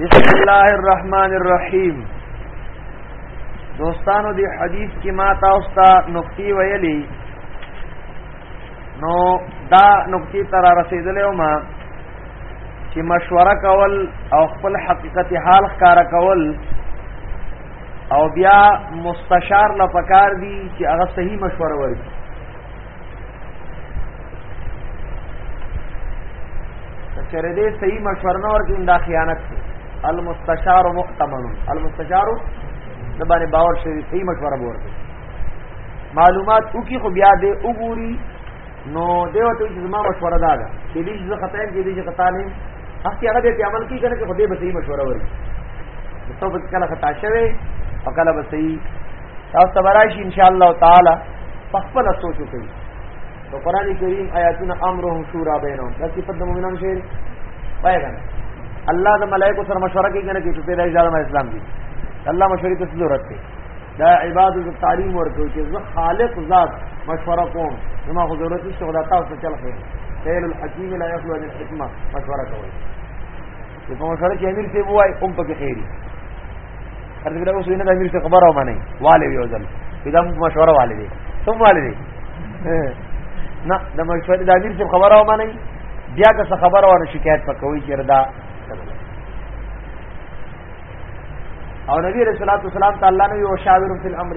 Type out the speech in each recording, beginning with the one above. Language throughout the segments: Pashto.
بسم الله الرحمن الرحیم دوستانو دی حدیث کې ما تاسو ته نقطې ویلي نو دا نقطې تر رسیدلې او ما چې مشوره کول او خپل حقیقت حال ښکارا کول او بیا مستشار لپاره کار دی چې هغه صحیح مشوره ورکړي چرې دې صحیح مشوره نه ورکړي دا خیانت دی المستشار مؤتمن المستشار د باندې باور شي صحیح مشوره ورکړي معلومات او کی خو بیا دې وګوري نو دیو ته چې زما مشوره دا ده چې دې چې خطا نه دې چې خطا نه هڅه هغه دې عمل کی کنه چې خو دې به صحیح مشوره ورکړي څو به کله خطا شوه او کله به صحیح تاسو ته راشي ان شاء الله تعالی په خپل سوچ وکړئ نو قران کریم آیاتونه امرهم شورا بینهم دا صفت د مؤمنانو شعر پای کنه الله د ملائکه سره مشوره کوي کنه چې پیدا ایجاد ما اسلام دي الله مشورې ته ضرورت دی دا عبادت او تعلیم ورکوي چې زه خالق ذات مشوره کوم زما خو ضرورت نشته خدای تاسو ته چل خیر خیر الحکیم لا یخلو عن الحکمه مشوره کوي چې په مشوره کې امیر ته وای هم پکې خېری هر دغه اوس وینه د امیر څخه خبره ومنه والي یو ځل دا مشوره والي دي ثم والي دي نه د مشورې د امیر څخه خبره ومنه بیا که څه خبره ونه شکایت پکوي چې ردا او نبی رسول الله صلی الله علیه وسلم تعالی نو یو شاور فی الامر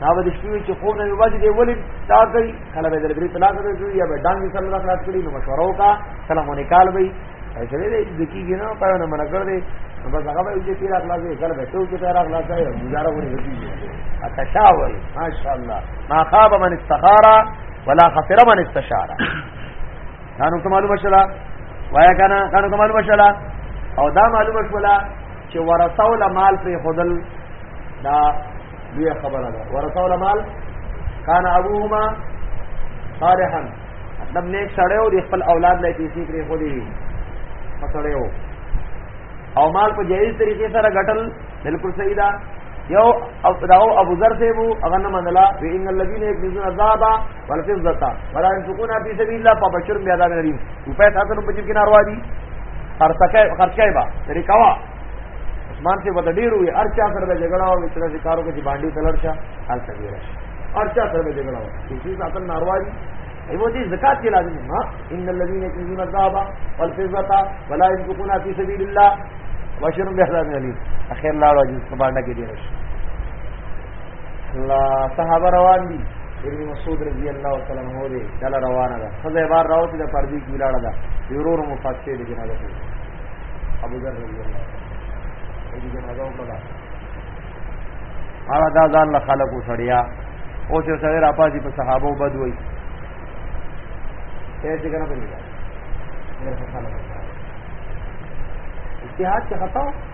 دا به د شپې چې خوب نه وځي دی ولې دا کوي کله به درې طلاق ورکړي یا به ډانګ سره نه خلاص کړي نو مشوره وکا سلام علیکم وي چې دې د کیږي نو په نه منکر دی نو بس هغه به چې تیر اخلاص یې کله به ټول کې تیر اخلاص یې گزاره ورې کیږي اتشاور ماشاءالله ما خاب من استخاره ولا خسر من استشاره دا نو معلومه شلا وایا کنه دا نو معلومه شلا او دا معلومه شلا چې ورثو له مال پرې خودل دا لوی خبره ده ورثو له مال کان ابوهما صالحا مطلب نیک سړی او د خپل اولاد لای پیسې پرې خودي وي پسړی او او مال په جایز طریقې سره ګټل بالکل صحیح ده یو او داو ابو ذر ته وو اغه نه منلا وی ان الذين يكنزون الذهب والفضه ولا ينفقون في سبيل الله فبشر بعذاب اليم روپے تاسو په جیب کې ناروا دي خرڅکای خرڅکای با لري کوا عثمان سے بد ډیر وي ارچا سره د جګړه او متره شکارو کې باندې تلړشا حال ته ویرا ارچا سره د جګړه او چې تاسو ناروا دي ایو دې زکات کې لازم ما ان الذين يكنزون الذهب والفضه ولا ينفقون في سبيل الله وشر بهذا اليم اخر لا راځي سبحانه کې دي راشي الله صحابه روان دي ابن مسعود رضی الله تعالی عنہ دې دل روانه ده خزه بار راو چې د پردي کې ولاړه ده ضرور مفاصله دې جنازه کوي ابو ذر رضی الله دې جنازه وکړه هغه دا ځان له خلکو سړیا او چې سره را پاتې په صحابه وبد وای ته دې کنه په دې اجتهاد څه خطا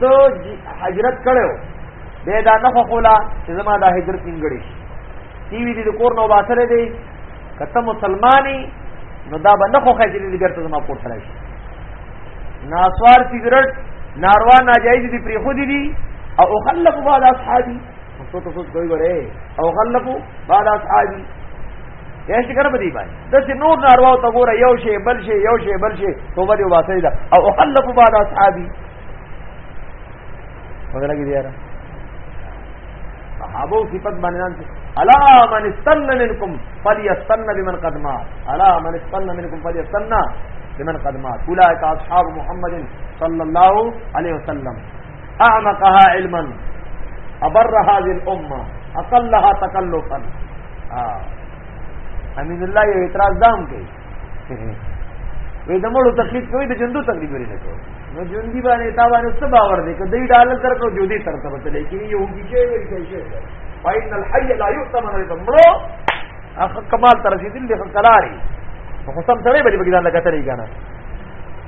دو حجرت کړو به دا نه خولا چې زما دا حجرت نیمګړي سی وی دې کور نو باسره دی کته مسلمانی نو دا به نه خو خځې دې بیرته زما کور ته راشي ناسوار سیګریټ ناروا ناجایز دي پری خو دي دي او خلفوا بعد اصحابي څه ته څه کوي وره او خلفوا بعد اصحابي یې شي کنه په دې باندې د څه نور ناروا ته ګوره یو شی بل شی یو شی بل شی توبه دی واسه ده او اخلف بعد اصحابي وګړه کې دی یاره صحابو صفت باندې نن الا من استن منکم فليستن بمن قد مات الا من استن منکم فليستن بمن قد مات اولئک اصحاب محمد صلی الله علیه وسلم اعمقها علما ابر هذه الامه اقلها تکلفا امین الله یو اعتراض دام کوي وې د مړو تخلیق کوي د جندو تخلیق لري نه کوي نو جندي باندې تا باندې څه باور دی کدی ډالر تر کو جودي تر ته بتل کې یو کی شي وي شي شي فإن الحي لا يؤتمن لتمرو اخ کمال تر رسیدل له کلاري خو سم سره به بګیدان لګا ترې کنه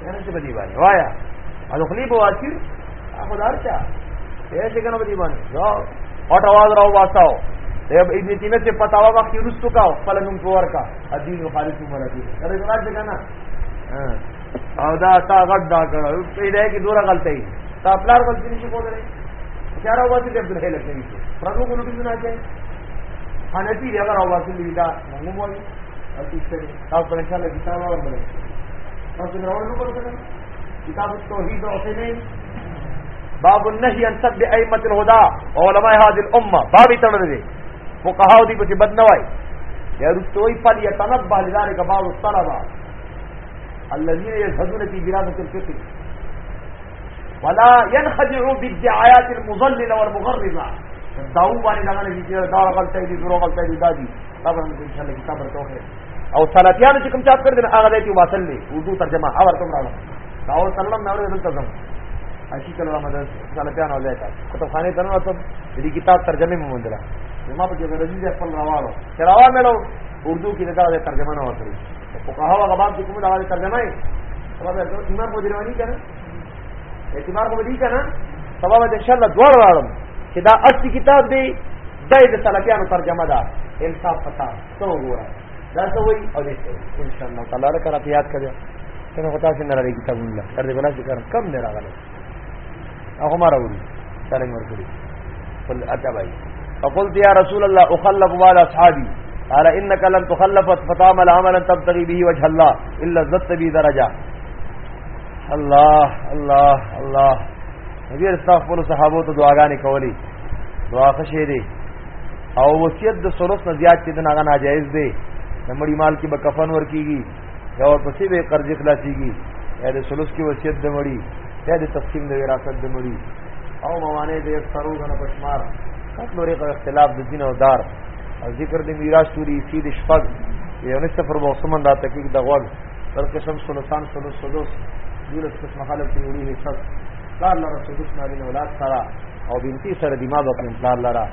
کنه چې بدی باندې وایا الخلی بواسیر هغه دارچا یې چې کنه بدی باندې دا اټ आवाज راو واساو اب ابن تیمیه سے پتاوا وخت رسو کا خپل نوم پور کا دین خالص عمر دی کله جواب دې کنه او دا تا غټ دا کړ په دې کې دوره غلطه ای تا پلار غلطی نشي کولای چارا واسي دې عبد الحیل کې پرانو کو نوټیس نه اچي حنفی دی هغه راواسي دا موږ وایو او چې څه تاسو په انشاء الله کتاب اورل تاسو نه اورل کوم کتاب توحید او سنین باب النهي عن سب ائمه الهدى علماء هذه الامه باب تړل دي فقهاو دي په بد نه وای یا رستوي فل يتنبه لذلك بعض الطلبه الذين يذهبون في دراسه الفقه ولا ينخدعوا بالدعايات المضلله والمغرضه داو باندې دا نه چې دا غلطه دي زرو غلطه دي دا دي دا به ان شاء الله کتاب ورته وکړي او سلفیانو چې کوم چاپ کړی نه هغه دی واصل دی اردو ترجمه هغه ورته راغله دا او سلام نه ورته دلته زم اسی کله را مدرسه سلفیان او ځای کتاب خانه ته نو ته دې کتاب ترجمه مو مونږه ما په دې ورځې خپل راوړو چې راوړم اردو کې دا ترجمه نه وکړي فقهاو هغه باب چې کوم دا غوړي ترجمه یې سبب ده ایمان مو دیروانی کنه اعتبار مو دی کنه سبب ده ان شاء الله دوړ راړم چې دا اصلي کتاب دی دای د سلفیانو ترجمه ده انصاف پتا څو ګوره دا څه وایي او دې ان شاء الله تعالی را کرا یاد کړی څنګه پتا څنګه راځي کتابونه تر دې بلا ذکر کم نه راغلی هغه ما راوړي سلام ورکړي قل اتبعي فقلت يا رسول الله اخلف بعض اصحابي قال انك لن تخلف فتعمل عملا تبتغي به وجه الله الا زدت به درجه الله الله الله نبی رسول خپل صحابو ته دعاګانې کولې دعا خشه دي او وصیت د سرت نه زیات چې دغه ناجایز دی د مړی مال کې به کفن ورکیږي دا ورپسې به قرضې خلاصيږي یا د ثلث کې وصیت د مړي یا د تقسیم د وراثت د مړي او موانع د اکثرو غنه پشمار کټ لوري په اختلاف د دین او دار او ذکر د میراث سوري سی د شپږ یو نه سفر موسمن دا تحقیق د غوړ تر قسم سلطان سلو سلوس دولس قسم خلق په وړي حساب قال الله رسول الله علیه اولاد سره او بنتي سره دماغ په پلان لرا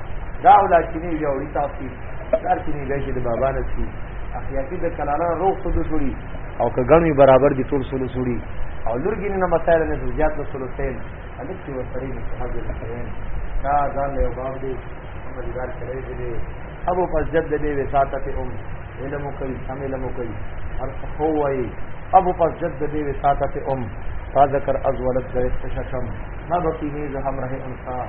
دا اولاد چې نه یو تاسو کار چې نه دی د بابا نه شي اخیاتي د کلانا روغ خود جوړي او که ګڼوي برابر دي ټول سولو جوړي او لورګي نه مسائل نه زیات له سولو سین الک چې وسري نه حاضر کړي دا ځان له باب دي هم دیدار کړی دی ابو فسجد دې وساتت ام علم کوي سم علم کوي هر څه خو وایي ابو فسجد دې وساتت ام فذكر ازولت غير تششم ما بقي ميز همره انصار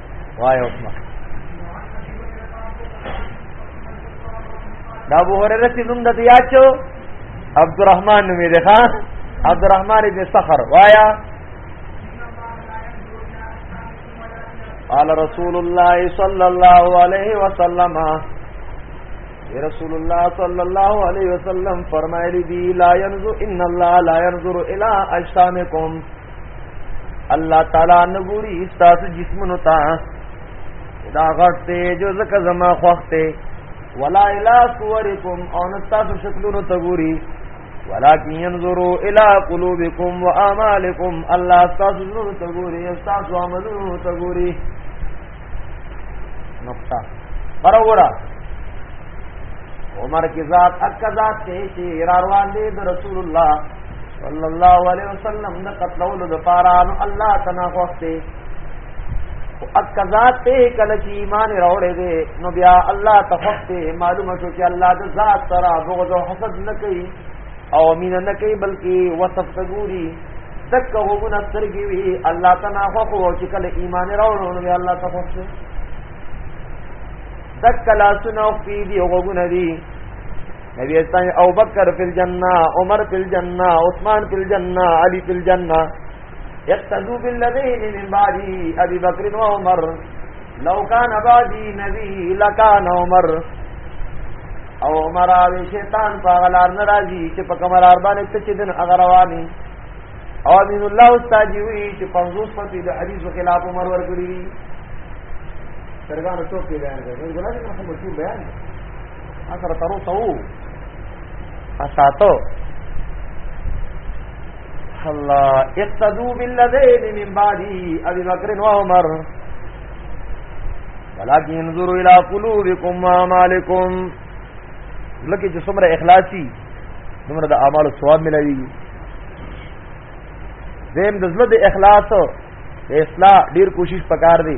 وای عثمان دا ابو هريره چې نوم د یاد شو عبدالرحمن نومې ده ها عبدالرحمن ابن صخر وایا قال رسول الله صلى الله عليه وسلم رسول الله صلى الله عليه وسلم فرمایلی دی لا ينظر ان الله لا ينظر الى اجسامكم الله تعالی نګوري تاسو جسمونو ته دا غټه جو زکه زما خوخته ولا الى صوركم او تاسو شکلونو ته ګوري ولكن ينظروا الى قلوبكم واعمالكم الله تاسو زړه ته ګوري تاسو عملونو ته ګوري نقطه برابر عمر کی ذات حق ذات ته چې را روان دي د رسول الله صلی الله علیه وسلم د قتلولو د پاره نو الله تنا خوسته او حق ذات ته کله چې ایمان راوړې دي نو بیا الله تخفته معلومه شو چې الله د ذات سره بغض او حسد نه کوي او مين نه کوي بلکې وصف تګوري تک هو ګنا سترګي وي الله تعالی خو خو چې کله ایمان راوړو نو الله تعالی خو تک کلا سنو پی دی هو ګنا دی نبی اسلام او بکر فی الجنه عمر فی الجنه عثمان فی الجنه علی فی الجنه یقتدو بالذین من بعدی ابی بکر و عمر لو کان بعدی نبی لکان عمر او عمر او شیطان په غلار ناراضی چې په کمرار باندې ته چې دن اغروانی او امین الله استاد وی چې 50 پتی د حدیث خلاف عمر ورګړي سرګان څوک بیان کوي ګلاب محمد څوک بیان کوي سره تر اوسه وو اساتو الله اقتدو بالذین من بعدی ابي بکر و عمر ولكن انظروا الى قلوبكم واعمالكم لکه چې څومره اخلاصي څومره د اعمال ثواب ملوي زم د زړه د اخلاص اصلاح ډیر کوشش پکار دی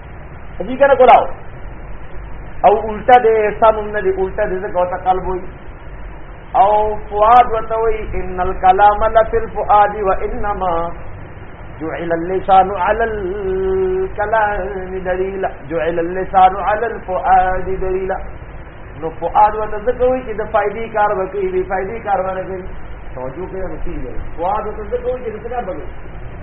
دې کنه کولاو او الټا دې احسان هم نه دې الټا دې ځکه وته قلب وي او فؤاد وته وي ان الكلام لفي الفؤاد وانما جعل اللسان على الكلام دليلا جعل اللسان على الفؤاد دليلا نو فؤاد وته ځکه وي چې د فائدې کار وکړي بي فائدې کار ونه کوي توجه کوي نو کیږي فؤاد وته ځکه وي چې څه کار وکړي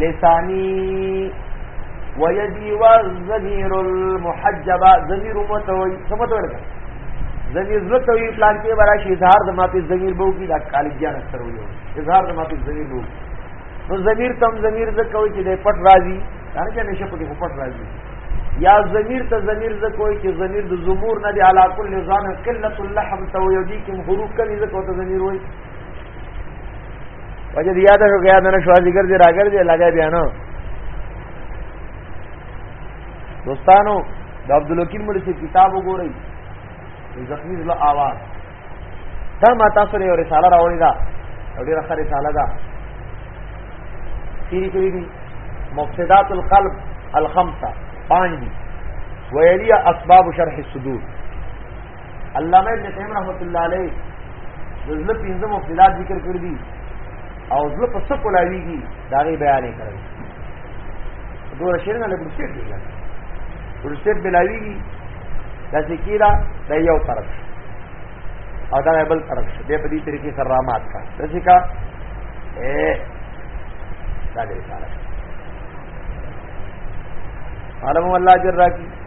لسانی ويدي والضمير المحجب ضمير متوي سمتوي ضمير متوي پلان کې برا شي اظهار د ماپي ضمير بو کې د کالجان اثر وي اظهار د ماپي ضمير بو نو ضمير تم ضمير ز کوي چې د پټ راځي څنګه نشه پټ پټ راځي یا ضمير ته ضمير ز کوي چې ضمير د زمور نه دی علا کل ځان قلت اللحم تو يديكم حروف کلی ز کوته ضمير وي وجه دی یاد شو یاد نه شو ذکر دی راګر دی لګا بیا نه دوستانو د عبد الوکیل مړي څخه کتاب وګورئ زخمی زله आवाज دا ما تاسو لري رساله راوړی دا ډیره ښه رساله ده سیری کړی دي مفسدات القلب الخمسه پانچ دي ویلی اسباب شرح الصدور علامه ابن تیم رحمت الله علیه د زړه پنځه مفصلات ذکر کړی دي او زړه په څه کولاویږي دا غي بیان کړی دوه شیرنه له ګرسټ دی ګرسټ بلاویږي دا ذکیرا د یو طرف او دا بل طرف دی په دې طریقې سره رامات کا څه کا اے دا دې سره عالم الله جل راکی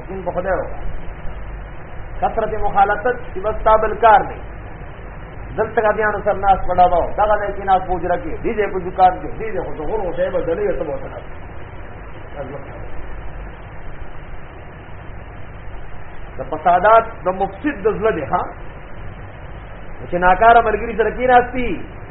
یقین په خدای وکړه کثرت مخالفت چې بس تابل کار دی دلته غديانو سر ناس پڑاو دا غدای کې ناس پوج راکې دې دې په دکان کې دې دې خو ته غورو صاحب دلې ته بوته د فسادات د مفسد د زړه دی ها چې ناکاره ملګری سره کې راستي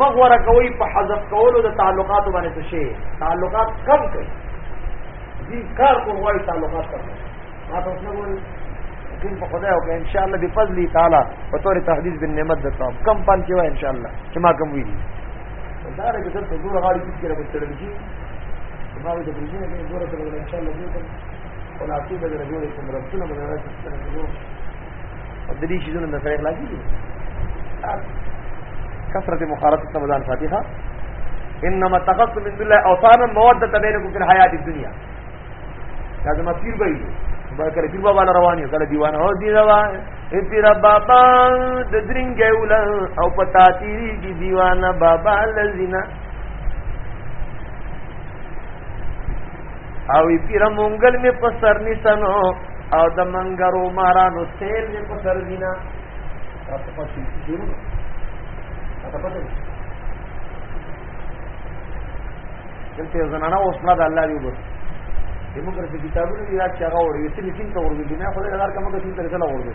مغوره کوي په حذف کولو د تعلقات باندې څه شي تعلقات کم کړي دې کار کوم وایي تعلقات کم ما ته څه وایي یقین په خدای او که ان شاء الله بفضل تعالی په تور تحديث بن نعمت د صاحب کم پان کې وای ان شاء الله چې ما کم وی دا رګه د ټول غاړي کې کېره په تړل کې ما د بریجې نه ګوره تر ان شاء الله دې کوم خلاصې به د جوړې کوم رسول الله صلی الله علیه وسلم درې شیزونه د سره اخلاصي دي کثرت مخالفت سمدان فاتحه انما تخصص من الله اوثانا موده بينكم في الحياه الدنيا دا زما پیر به وي به کله پیر بابا روان یو کله دیوان او دی روان ای پیر بابا د درنګ ول او پتا تیری دی دیوان بابا لذینا او پیره مونګل می په سر نیسنو او د منګرو مارانو سیل می په سر دینا تاسو په شي جوړو تاسو په شي دلته زنانه اوس نه د الله دی وګور دموږ د کتابونو دی چې هغه ورې چې لیکن ته ورګو دنیا خو دا کار کومه چې تر څه لا ورګو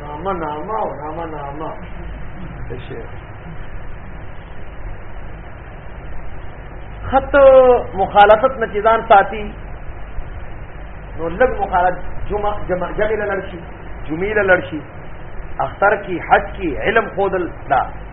نامه نامه او نامه نامه شي خط مخالفت نه چې ځان ساتي نو لږ مخالفت جمع جمع جمع لړشي جمیل لړشي اختر کی حج کی علم خودل دا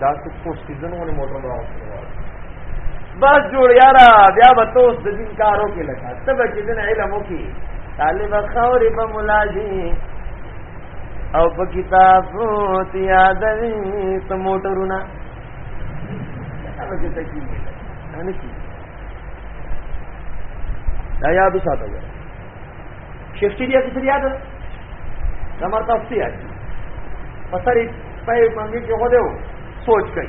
دا څه کوس سیزن ونه موټر راوستل بس جوړ یارا بیا به توس د دین کارو کې لګا ته به چې دین علم وکي طالب خوري په ملاجي او په کتاب یاد وي ته موټرونه هغه ته کیږي نه کیږي دا یاد ساتل شیخ چې بیا څه یاد ده زمر تاسو یاد پسری پای باندې کې هو دیو سوچ کړئ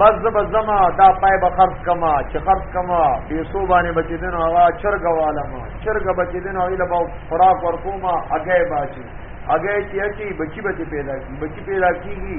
بس زب زما دا پای به خرج کما چې خرج کما به سو باندې بچی دین او هغه چرګ والم چرګ بچی دین او ایله باو فراق ورکوما اگې باچی اگې چې اچي بچی بچی پیدا کی بچی پیدا کیږي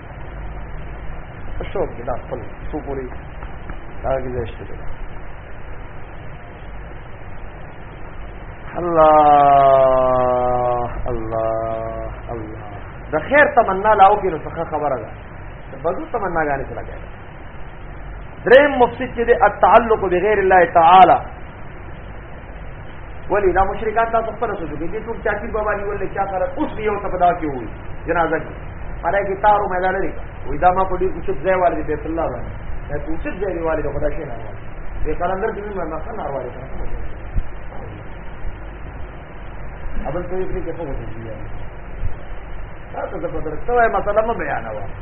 شو کې دا خپل څو پوری دا کې ځشته ده الله الله الله د خیر تمنا لاو کې نو څه خبره ده بدو تمنا غانې څه لګای دریم مفسد چې دی التعلق بغیر الله تعالی ولی دا مشرکان تاسو خپل سوچو کې دي ټول چا پیر بابا نیول نه چا سره اوس یو ته پدا کې وي جنازه کې پاره کې تارو مې لري وې دا ما په دې اوچت ځای والي بیت الله باندې دا اوچت ځای والي د خدای شي نه وي قلندر دې مې ما خنه راوړی ابل ته یې کې څه وځي دا ته په درته وای مسله مې بیانوه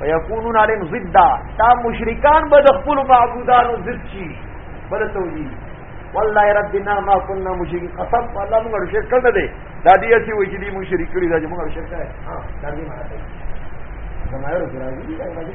ويكونون عليهم ضدا تا مشرکان به د خپل معبودانو ضد شي بل توجیه والله ربنا ما كنا مشرکین قسم الله موږ شرک نه دي دا دې چې وې چې دې موږ شرک کړی دا چې موږ شرک کړی ها دا دې ما ته زمایو راځي دا راځي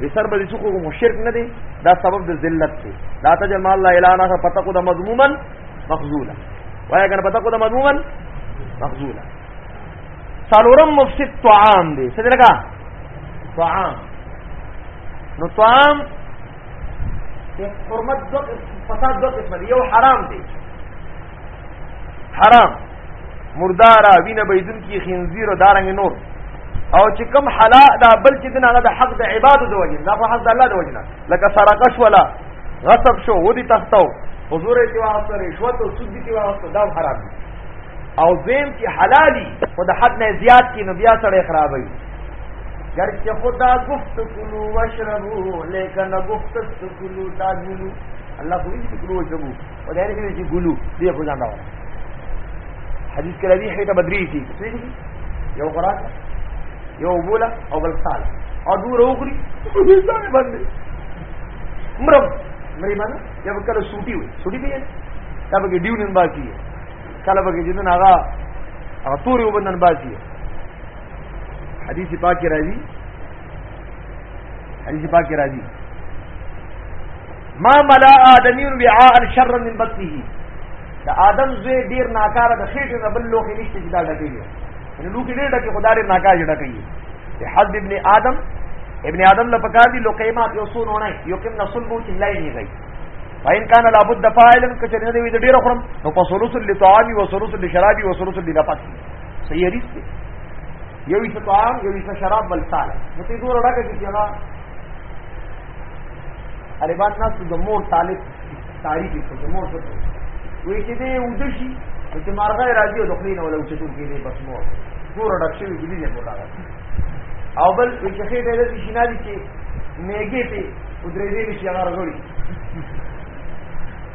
وی سر به دې څوک کوم شرک نه دی دا سبب د ذلت دی لا تجمع الله الا انا پتہ کو د مضموما مخذولا وایا کنه پتہ کو د مضموما مخذولا سالورم مفسد طعام دی څه لګا طعام نو طعام حرمت دو فساد دو قسم دی یو حرام دی حرام مردارا وینه بيدون کی خنزیر او دارنګ نور او چې کوم حلال دا بل چې دغه د حق د عبادت د وجه دا په حق د الله د وجه نه لکه سرقش ولا غصب شو ودی تختو حضور ته واسطه رشوت او سود دي واسطه دا حرام دي او زم چې حلالي خود حد نه زیات کی نو بیا سره خرابوي گرچه خدا گفت کلو وشربو لیکن گفت کلو تاجلو اللہ کو ان کلو وشربو او دا نه چې ګلو دې په ځان راوړل حدیث کې راځي هیته بدري شي یو قران یو بولا او بل سال او دور وګړي په دې ځان باندې مرم مری باندې یا کله سوټي وي سوټي دی دا به ډیونن باقی کله به جنن هغه هغه توري وبندن باقی حدیث پاک راځي حدیث پاک کې راځي ما ملا آدمی وعاء شر من بطنه دا آدم زوی ډیر ناکار د خېټې نه بل لوخي نشته چې دا ډکې دي نو لوخي ډیر ډکې خدای ډیر ناکار جوړ کوي په حد ابن آدم ابن آدم له پکار دي لوقیمات یو سون ونه یو کوم نسل بو چې لای نه غي فإن كان لابد فاعلا کچرنه دی ډیر خرم نو په سلوس لطعام و سلوس لشراب و سلوس لنفس صحیح حدیث دی یو یې طعام یو یې شراب بل سال نو ته دوه راکې چې هغه طالبان ناس د مور طالب تاریخ په مور څه وی چې دې ودشي چې مارغه راځي او د خلینو ولا چې ټول کېږي بس مور دوه راکې وی دې نه بولاغه او بل چې خې دې دې شینالي چې میګې ته ودرې دې چې هغه راغلی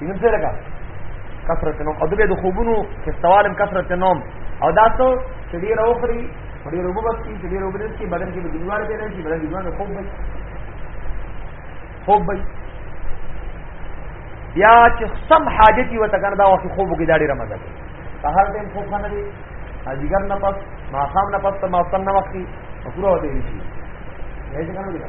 یوه څه لګا کثرت نوم او دغه د خوبونو چې سوالم کثرت نوم او دا څو چې ډیر اوخري ډیر وبس کی چې ډیر وبس کی بدن کې د دیوار کې نه شي بدن کې ځوان خوب وي خوب وي بیا چې سم حاجت یو ته کنه دا وخت خوب کې دا ډیره مزه کوي په هر ټیم خوب نه دی اجګر نه پس ما خام نه پس ما سن نه وخت پورا دی شي یې څنګه وکړه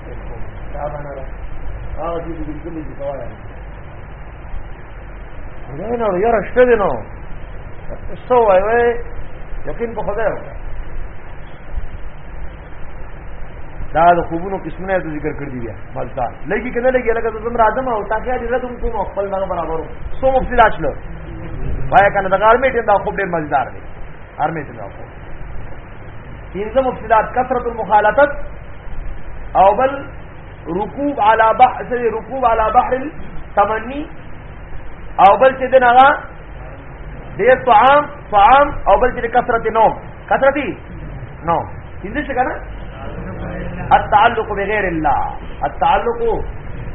دا باندې را هغه دې دې دې دې کوایا نه نو یاره شته دې نو څه وای وای یقین په خدای وکړه دا د خوبونو قسمونه ته ذکر کړی بیا مالتا لګي کنه لګي لکه زم راځم او تا خیا دې راتم کوم خپل نه برابرو سو مفتی داشل وای کنه د غارمې ټیم دا خوب ډېر مزدار دی ارمې ټیم دا خوب پنځه مفسدات کثرت المخالطت او بل رکوب علی بحر سره رکوب علی بحر تمنی او بل چې دغه ډیر طعام طعام او بل چې کثرت نوم کثرت نوم پنځه څه کنه التعلق بغیر الله التعلق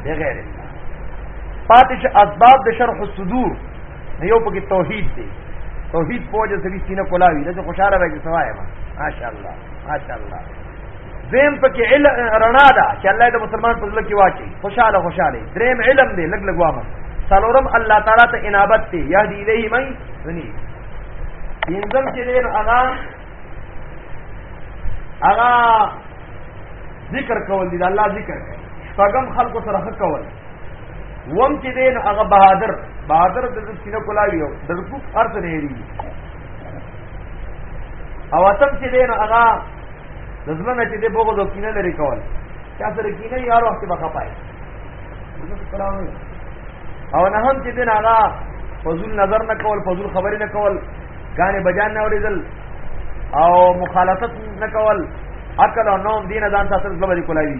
بغیر الله پاتش اسباب د شرح الصدور نه یو پکې توحید دی توحید په وجه سړي سینه کولاوي دا خوشاله وي چې سوای ما ماشاء الله ماشاء الله زم پکې علم رڼا ده چې الله د مسلمان په ځل کې واچي خوشاله خوشاله دریم علم دی لګ لګ وامه سلورم الله تعالی ته انابت دی یهدی الیه من ونی انزل چې دین اغا اغا ذکر کول دي الله ذکر شپږم خلکو سره حق کول وم چې دین هغه بهادر بهادر د سینه کولاوی او د رکوب ارث نه هری او اتم چې دین هغه د زمنه چې د بوغو د کینه لري کول چا سره کینه یار وخت به خپای او نه هم چې دین هغه فضول نظر نه کول فضول خبرې نه کول غانې بجان نه اوریدل او مخالفت نه کول عقل او نوم دین ځان ساتل زبر کولاوی